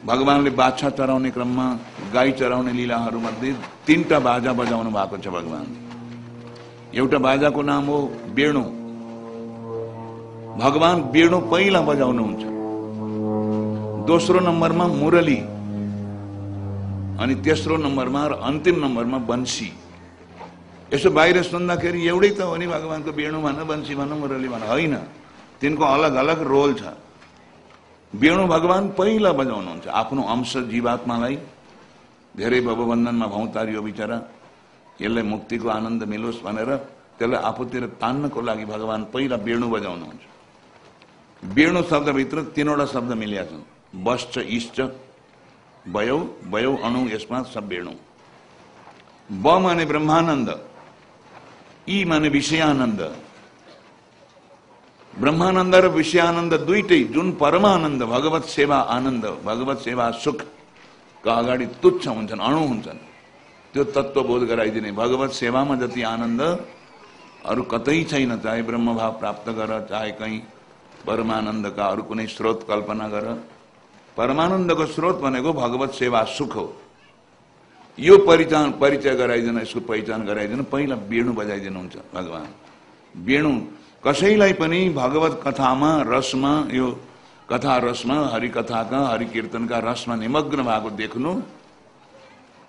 भगवानले बाछा चराउने क्रममा गाई चराउने लीलाहरूमध्ये तिनवटा बाजा बजाउनु भएको छ भगवान। एउटा बाजाको नाम हो बेणु। भगवान बेणु पहिला बजाउनुहुन्छ। दोस्रो नम्बरमा मुरली। अनि तेस्रो नम्बरमा र अन्तिम नम्बरमा बन्सी यसो बाहिर सुन्दाखेरि एउटै त हो नि भगवान्को बेणु भन बन्सी भन मुरली भन होइन। तिनको अलग अलग रोल छ। बेणु भगवान पहिला बजाउनुहुन्छ। आफ्नो अंश जीवात्मालाई धेरै भवबन्धनमा भौतारियो बिचरा। यसलाई मुक्तिको आनन्द मिलोस् भनेर त्यसलाई आफूतिर तान्नको लागि भगवान पहिला बेणु बजाउनुहुन्छ। बेणु शब्दभित्र तिनवटा शब्द मिलेका छन्। बश्च इष्ट वयौ वयौ अणु यसमा सब बेणु ब माने ब्रह्मानन्द यी माने विषयानन्द। ब्रह्मानन्द र विषयानन्द दुइटै जुन परमानन्द भगवत सेवा आनन्द भगवत सेवा सुखका अगाडि तुच्छ हुन्छन् अणु हुन्छन्। त्यो तत्त्व बोध गराइदिने भगवत सेवामा जति आनन्द अरू कतै छैन चाहे ब्रह्मभाव प्राप्त गर चाहे कहीँ परमानन्दका अरू कुनै स्रोत कल्पना गर। परमानन्दको स्रोत भनेको भगवत सेवा सुख हो। यो परिचय परिचय गराइदिन यसको पहिचान गराइदिन पहिला बेणु बजाइदिनुहुन्छ भगवान। बेणु कसैलाई पनि भगवत कथामा रसमा यो कथा रसमा हरिकथाका हरिकीर्तनका रसमा निमग्न भएको देख्नु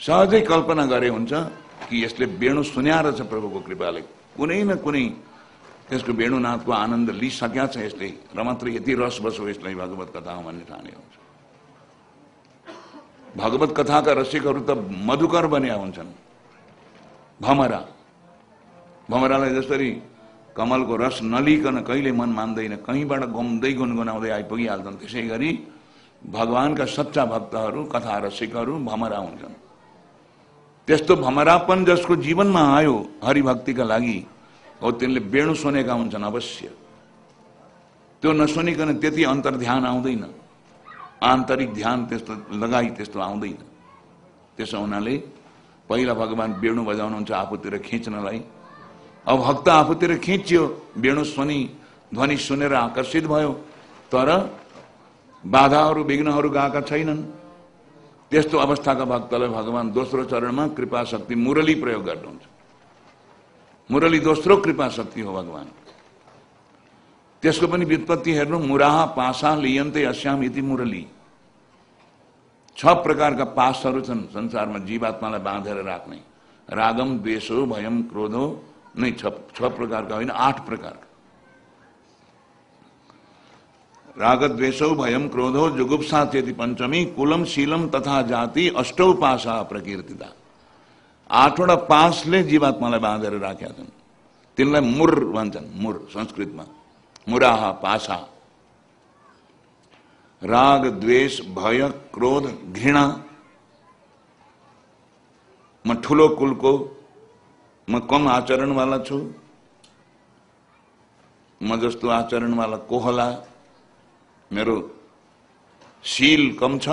सहजै कल्पना गरे हुन्छ कि यसले वेणु सुन्याएर छ प्रभुको कृपाले। कुनै न कुनै त्यसको वेणुनाथको आनन्द लिइसकेका छ यसले र मात्र यति रस बसो यसलाई भगवत कथा भन्ने ठाने हुन्छ। भगवत कथाका रसिकहरू त मधुकर बनिया हुन्छन्। भमरा। भमरालाई जसरी कमलको रस नलिकन कहिले मन मान्दैन कहीँबाट घुम्दै गुनगुनाउँदै आइपुगिहाल्छन्। त्यसै गरी भगवानका सच्चा भक्तहरू कथा रसिकहरू भमरा हुन्छन्। त्यस्तो भमरापन जसको जीवनमा आयो हरिभक्तिका लागि हो तिनले बेणु सुनेका हुन्छन् अवश्य। त्यो नसुनिकन त्यति अन्तर ध्यान आउँदैन। आन्तरिक ध्यान त्यस्तो लगाई त्यस्तो आउँदैन। त्यसो हुनाले पहिला भगवान बेणु बजाउनुहुन्छ आफूतिर खिच्नलाई। अब भक्त आफूतिर खिच्यो वेणु सुनि ध्वनि सुनेर आकर्षित भयो। तर बाधाहरू विघ्नहरू गएका छैनन्। त्यस्तो अवस्थाका भक्तलाई भगवान दोस्रो चरणमा कृपा शक्ति मुरली प्रयोग गर्नुहुन्छ। मुरली दोस्रो कृपा शक्ति हो भगवान। त्यसको पनि व्युत्पत्ति हेर्नु मुराहा पासा लियन्ते अश्याम इति मुरली। छ प्रकारका पासहरू छन् संसारमा जीवात्मालाई बाँधेर राख्ने। रागम द्वेषो भयम क्रोधो नहीं छ, प्रकार का आठ प्रकार का। राग द्वेषो भयम क्रोधो जुगुप्सा चेति पंचमी कुलम शीलम तथा जाति अष्टौ पासा प्रकीर्तिता। आठवटा पासले जीवात्मालाई बाँधेर राखेका छन्। तिनलाई मुर भन्छन् मुर संस्कृतमा। मुराहा पासा राग द्वेष भय क्रोध घृणा। म ठुलो कुलको म कम आचरणवाला छु? म जस्तो आचरणवाला को होला मेरो शील कम छ,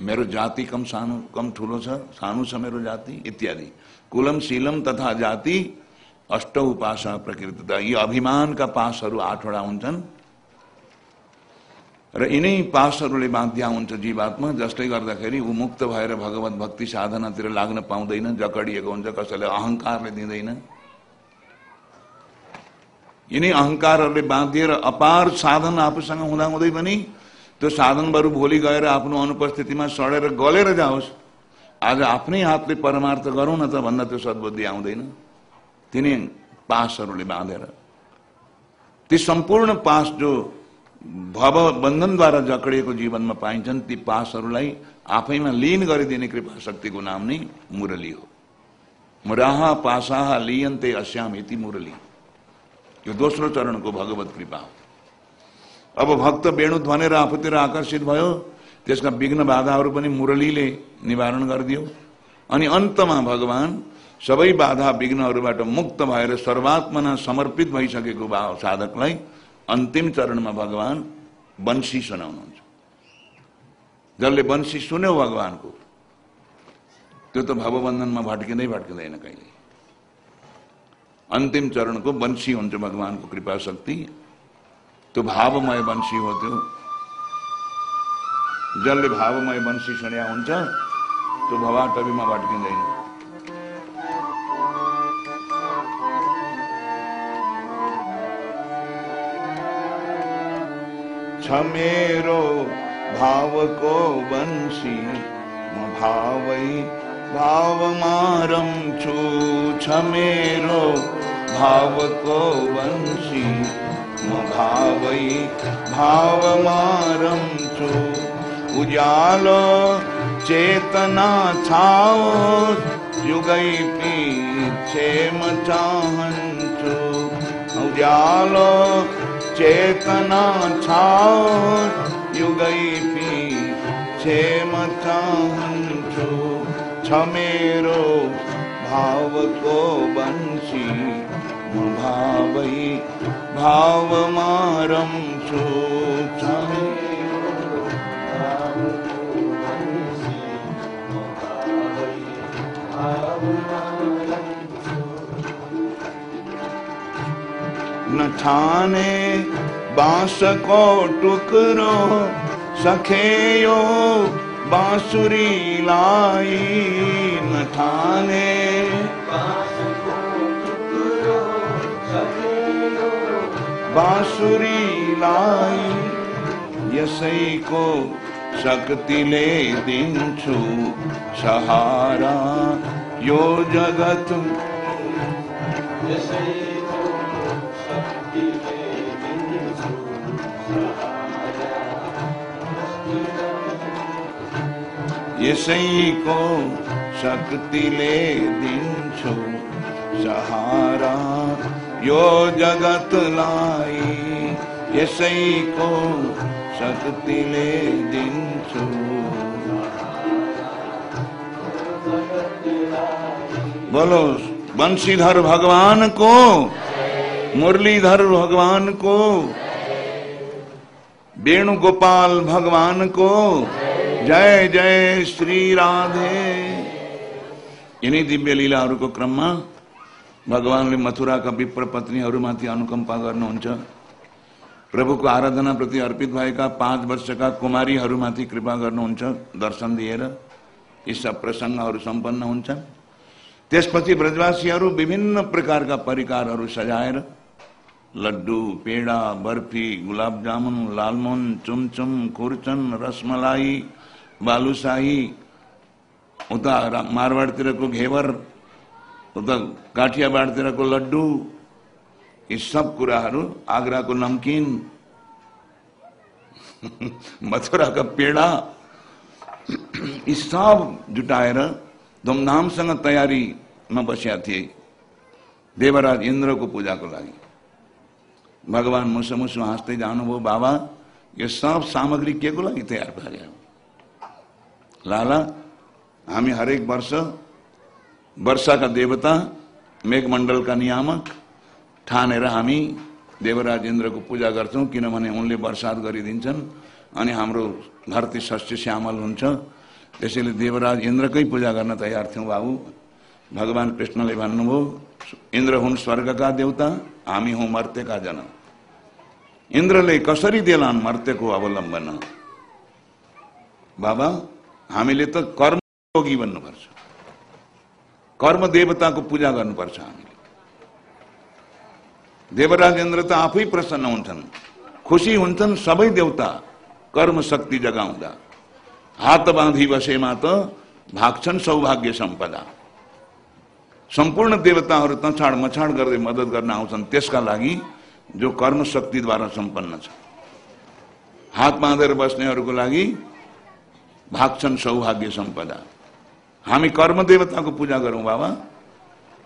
मेरो जाति कम सानो, कम ठुलो छ, सानो छ मेरो जाति, इत्यादि। कुलम, शीलम तथा जाति अष्ट उपासना प्रकृति यी अभिमानका पासहरू आठवटा हुन्छन्। र यिनै पासहरूले बाध्या हुन्छ जीवात्मा जसले गर्दाखेरि ऊ मुक्त भएर भगवत भक्ति साधनातिर लाग्न पाउँदैन जकडिएको हुन्छ कसैले अहङ्कारले दिँदैन। यिनै अहङ्कारहरूले बाँधिएर अपार साधन आफूसँग हुँदाहुँदै पनि त्यो साधनहरू भोलि गएर आफ्नो अनुपस्थितिमा सडेर गलेर जाओस्। आज आफ्नै हातले परमार्थ गरौँ न त भन्दा त्यो सद्बुद्धि आउँदैन। तिनी पासहरूले बाँधेर। ती सम्पूर्ण पास जो भव बन्धनद्वारा जकडिएको जीवनमा पाइन्छन्, ती पासहरूलाई आफैमा लिन गरिदिने कृपा शक्तिको नाम नै मुरली हो। मुराहा पासाहा लियन्ते अश्याम इति मुरली। यो दोस्रो चरणको भगवत कृपा हो। अब भक्त वेणु ध्वनेर आफूतिर आकर्षित भयो, त्यसका विघ्न बाधाहरू पनि मुरलीले निवारण गरिदियो। अनि अन्तमा भगवान सबै बाधा विघ्नहरूबाट मुक्त भएर सर्वात्मना समर्पित भइसकेको साधकलाई अन्तिम चरणमा भगवान वंशी सुनाउनुहुन्छ जसले वंशी सुन्यो भगवानको त्यो त भवबन्धनमा भट्किँदै भट्किँदैन कहिले अन्तिम चरणको वंशी हुन्छ भगवानको कृपा शक्ति। त्यो भावमय वंशी हो। त्यो जसले भावमय वंशी सुन्या हुन्छ त्यो भवा टबीमा भट्किँदैन मेरो भावको वंशी म भावै भावमारं छमेरो भावको वंशी म भावै भावमार उज्याल चेतनाुगैपि क्षेमचाह उज्याल चेतना युगैपि युगै छमेरो भावको वंशी भावै भावमारं छमे Thank you. न ठाने बाँस को टुकरो सखेयो बांसुरी लाई न ठाने। बांसुरी लाई यसै को शक्ति ले दिन्छु सहारा। यो जगत यसैको शक्तिले दिन्छु सहारा यो जगतलाई यसैको शक्तिले दिन्छु बोलो, बंशीधर भगवान को, मुरलीधर भगवान को, वेणुगोपाल भगवान को जय जय श्री राधे। यिनै दिव्य लीला क्रम में भगवान क्रममा भगवानले मथुराका विप्र पत्नीहरूमाथि अनुकम्पा गर्नुहुन्छ प्रभुको आराधनाप्रति अर्पित भएका पाँच वर्षका कुमारीहरूमाथि कृपा गर्नुहुन्छ दर्शन दिएर यी सब प्रसङ्गहरू सम्पन्न हुन्छन् त्यसपछि ब्रजवासीहरू विभिन्न प्रकारका परिकारहरू सजाएर लड्डू, पेडा, बर्फ़ी गुलाब जामुन लालमोहन, चुमचुम, खुर्चन, रसमलाई बालुशाही उता को घेवर, उता काठियावाडतिरको लड्डु, यी सब कुराहरू नमकीन, मथुरा का पेडा, यी सब जुटाएर धुमधामसँग तयारीमा बसिया थिए देवराज इन्द्रको पूजाको लागि। भगवान मुसु मुसु हाँस्दै जानुभयो बाबा, यो सब सामग्री के को लागि तयार पार्यो लाला हामी हरेक वर्ष वर्षाका देवता मेघमण्डलका नियामक ठानेर हामी देवराज इन्द्रको पूजा गर्छौँ किनभने उनले वर्षात गरिदिन्छन् अनि हाम्रो धरती शस्य श्यामल हुन्छ। त्यसैले देवराज इन्द्रकै पूजा गर्न तयार थियौँ बाबु। भगवान् कृष्णले भन्नुभयो इन्द्र हुन् स्वर्गका देवता हामी हौँ मर्त्यका जन। इन्द्रले कसरी देलान् मर्त्यको अवलम्बन? बाबा हामीले त कर्मयोगी बन्नुपर्छ कर्म देवताको पूजा गर्नुपर्छ हामीले देवराजेन्द्र त आफै प्रसन्न हुन्छन् खुसी हुन्छन् सबै देवता कर्म शक्ति जगाउँदा हात बाँधी बसेमा त भाग्छन् सौभाग्य सम्पदा सम्पूर्ण देवताहरू तछाड मछाड आउँछन् त्यसका लागि जो कर्म शक्तिद्वारा सम्पन्न छ। हात बाँधेर बस्नेहरूको लागि भाग्छन् सौभाग्य सम्पदा हामी कर्म देवताको पूजा गरौँ, बाबा।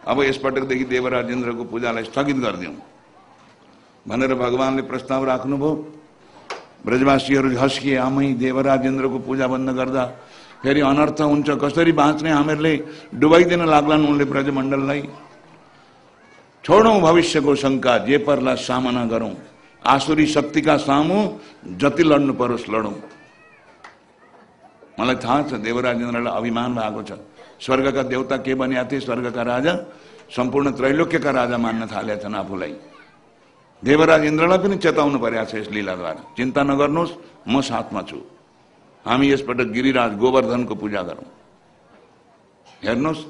अब यसपटकदेखि देवराजेन्द्रको पूजालाई स्थगित गरिदिउँ। भनेर भगवान्ले प्रस्ताव राख्नुभयो। ब्रजवासीहरू झस्किए, आमै, देवराजेन्द्रको पूजा बंद गर्दा फेरि अनर्थ हुन्छ। कसरी बाँच्ने हामीहरूले डुबाइदिन लाग्लान् उनले ब्रजमण्डललाई? छोडौँ भविष्यको शङ्का, जे पर्ला सामना गरौँ। आसुरी शक्तिका सामु जति लड्नु परोस्, लडौँ। मलाई थाहा छ देवराज इन्द्रलाई अभिमान भएको छ। स्वर्गका देवता के बनिया थिए? स्वर्गका राजा सम्पूर्ण त्रैलोक्यका राजा मान्न थालेका छन् आफूलाई। देवराज इन्द्रलाई पनि चेताउनु परेको छ यस लीलाद्वारा। चिन्ता नगर्नुहोस् म साथमा छु। हामी यसपटक गिरिराज गोवर्धनको पूजा गरौँ। हेर्नुहोस्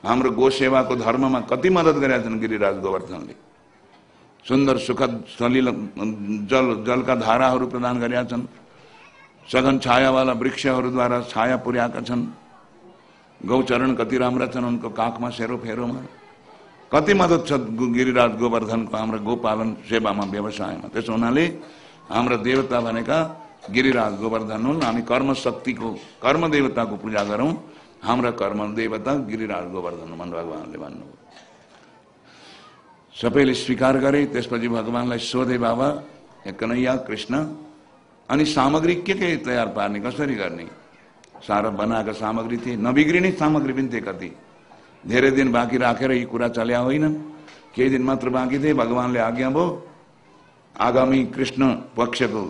हाम्रो गो सेवाको धर्ममा कति मद्दत गरेका छन् गिरिराज गोवर्धनले। सुन्दर सुखद सलिल जल जलका धाराहरू प्रदान गरेका छन्। सघन छायावाला वृक्षहरूद्वारा छाया पुर्याएका छन्। गौचरण कति राम्रा छन् उनको काखमा सेरोफेरोमा कति मद्दत छ गिरिराज गोवर्धनको हाम्रो गोपालन सेवामा व्यवसायमा। त्यसो हुनाले हाम्रा देवता भनेका गिरिराज गोवर्धन हुन्। हामी कर्म शक्तिको कर्म देवताको पूजा गरौँ। हाम्रा कर्म देवता गिरिराज गोवर्धन मन भगवान्ले भन्नुभयो। सबैले स्वीकार गरे त्यसपछि भगवान्लाई सोधे बाबा कन्हैया कृष्ण अनि सामग्री के तयार पार्ने, कसरी गर्ने? सारा बनाएका सामग्री थिए। नबिग्रिने सामग्री पनि थिए कति। धेरै दिन बाँकी राखेर यी कुरा चल्या होइनन्। केही दिन मात्र बाँकी थिए, भगवान्ले आज्ञा भयो आगामी कृष्ण पक्षको,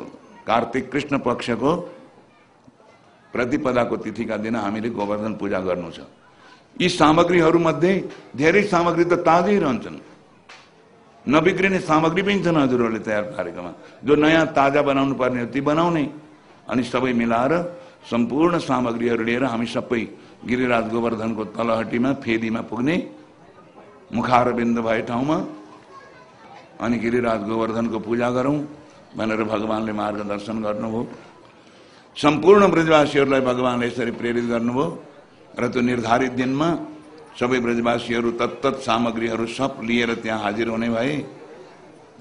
कार्तिक कृष्ण पक्षको प्रतिपदाको तिथिका दिन हामीले गोवर्धन पूजा गर्नु छ। यी सामग्रीहरूमध्ये धेरै सामग्री त ताजै रहन्छन्। नबिग्रिने सामग्री पनि छन् हजुरहरूले तयार पारेकोमा। जो नयाँ ताजा बनाउनु पर्ने ती बनाउने। अनि सबै मिलाएर सम्पूर्ण सामग्रीहरू लिएर हामी सबै गिरिराज गोवर्धनको तलहटीमा फेदीमा पुग्ने मुखार बिन्द भए ठाउँमा अनि गिरिराज गोवर्धनको पूजा गरौँ भनेर भगवान्ले मार्गदर्शन गर्नुभयो। सम्पूर्ण ब्रजवासीहरूलाई भगवान्ले यसरी प्रेरित गर्नुभयो। र त्यो निर्धारित दिनमा सबै ब्रजवासीहरू तत्त सामग्रीहरू सब लिएर त्यहाँ हाजिर हुने भए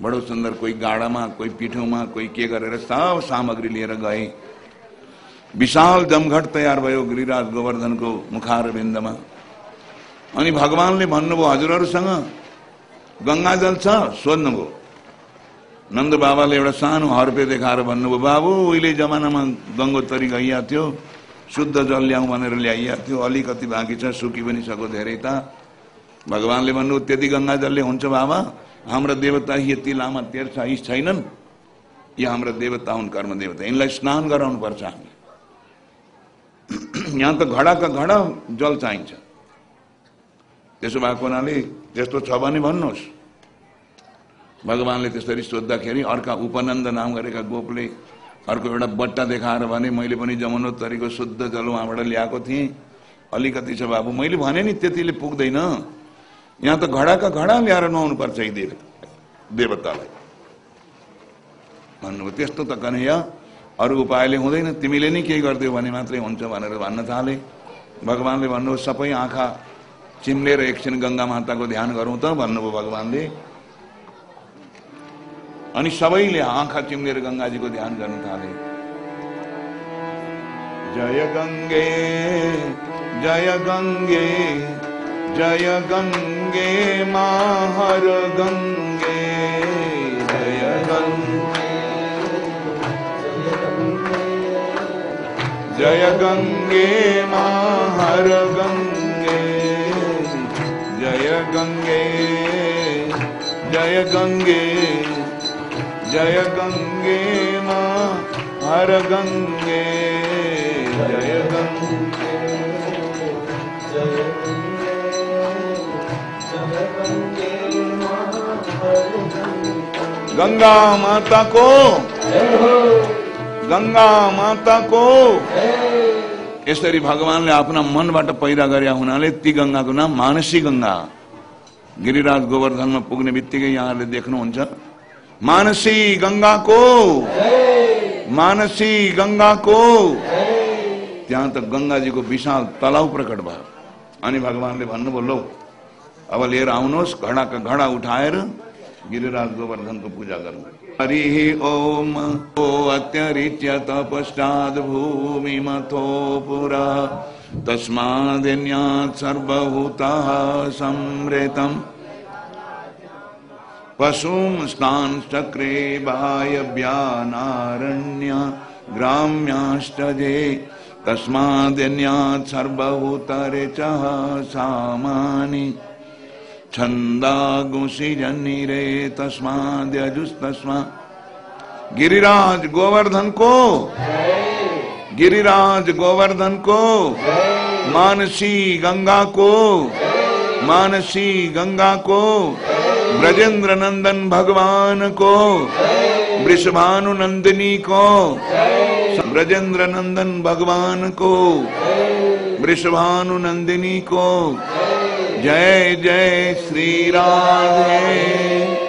बडो सुन्दर कोही गाडामा कोही पिठोमा कोही के गरेर सब सामग्री लिएर गए। विशाल जमघट तयार भयो गिरिराज गोवर्धनको मुखार बिन्दमा अनि भगवान्ले भन्नुभयो हजुरहरूसँग गङ्गाजल छ सोध्नुभयो। नन्द बाबाले एउटा सानो हर्पे देखाएर भन्नुभयो बाबु उहिले जमानामा गङ्गोत्तरी गइया थियो। शुद्ध जल ल्याउँ भनेर ल्याइएको थियो अलिकति बाँकी छ सुकी पनि सको धेरै त। भगवान्ले भन्नु त्यति गङ्गा जलले हुन्छ बाबा हाम्रा देवता यति लामा तेर्छ यी छैनन्। यी हाम्रा देवता हुन् कर्म देवता यिनलाई स्नान गराउनु पर्छ हामी यहाँ त घडाका घडा जल चाहिन्छ। त्यसो भएको हुनाले त्यस्तो छ भने भन्नुहोस्। भगवान्ले त्यसरी सोद्धाखेरि अर्का उपनन्द नाम गरेका गोपले अर्को एउटा बट्टा देखाएर भने मैले पनि जमुनोत्तरीको शुद्ध जल उहाँबाट ल्याएको थिएँ। अलिकति छ बाबु मैले भने नि त्यतिले पुग्दैन। यहाँ त घडाका घडा ल्याएर नुहाउनु पर्छ यी देव देवतालाई। भन्नुभयो त्यस्तो त कन्हैया अरू उपायले हुँदैन। तिमीले नै केही गरिदियो भने मात्रै हुन्छ भनेर भन्न थाले। भगवान्ले भन्नुभयो सबै आँखा चिम्लेर एकछिन गङ्गा माताको ध्यान गरौँ त। भन्नुभयो भगवान्ले। अनि सबैले आँखा चिम्लेर गङ्गाजीको ध्यान गर्न थाले। जय गङ्गे जय गङ्गे जय गङ्गे, माहर गङ्गे, जय गङ्गे। जय गङ्गे, माहर गङ्गे, जय गङ्गे जय गङ्गे। जय गंगे माँ, हर गंगे। जय गंगे। गंगा माता को। गंगा माता को। यसरी भगवानले आफ्ना मनबाट पैदा गरे हुनाले ती गङ्गाको नाम मानसी गङ्गा गिरिराज गोवर्धनमा पुग्ने बित्तिकै यहाँहरूले देख्नुहुन्छ मानसी गंगा को। मानसी गंगा को। त्यहाँ त गङ्गाजीको विशाल तलाउ प्रकट भयो। अनि भगवान्ले भन्नुभयो लौ अब लिएर आउनुहोस् घडाका घडा उठाएर गिरिराज गोवर्धनको पूजा गर्नु हरि ओम, ओ अत्यरिच्य तपश्चाद भूमि मथो पुरा तस्माद्यात् सर्वभूता संरेतम पशुंस्तांश्चक्रे वायव्यानारण्य ग्राम्याष्टजे तस्माद्यन्यात् सर्वभूतरे च सामानि छन्दागुषिजनिरे तस्माद्यजुस्तस्मा। गिरिराज गोवर्धन को? गिरिराज गोवर्धन को? मानसी गंगा को? मानसी गंगा को? ब्रजेंद्र नंदन भगवान को वृषभानु नंदिनी को ब्रजेंद्र नंदन भगवान को वृषभानु नंदिनी को। जय जय श्री राधे।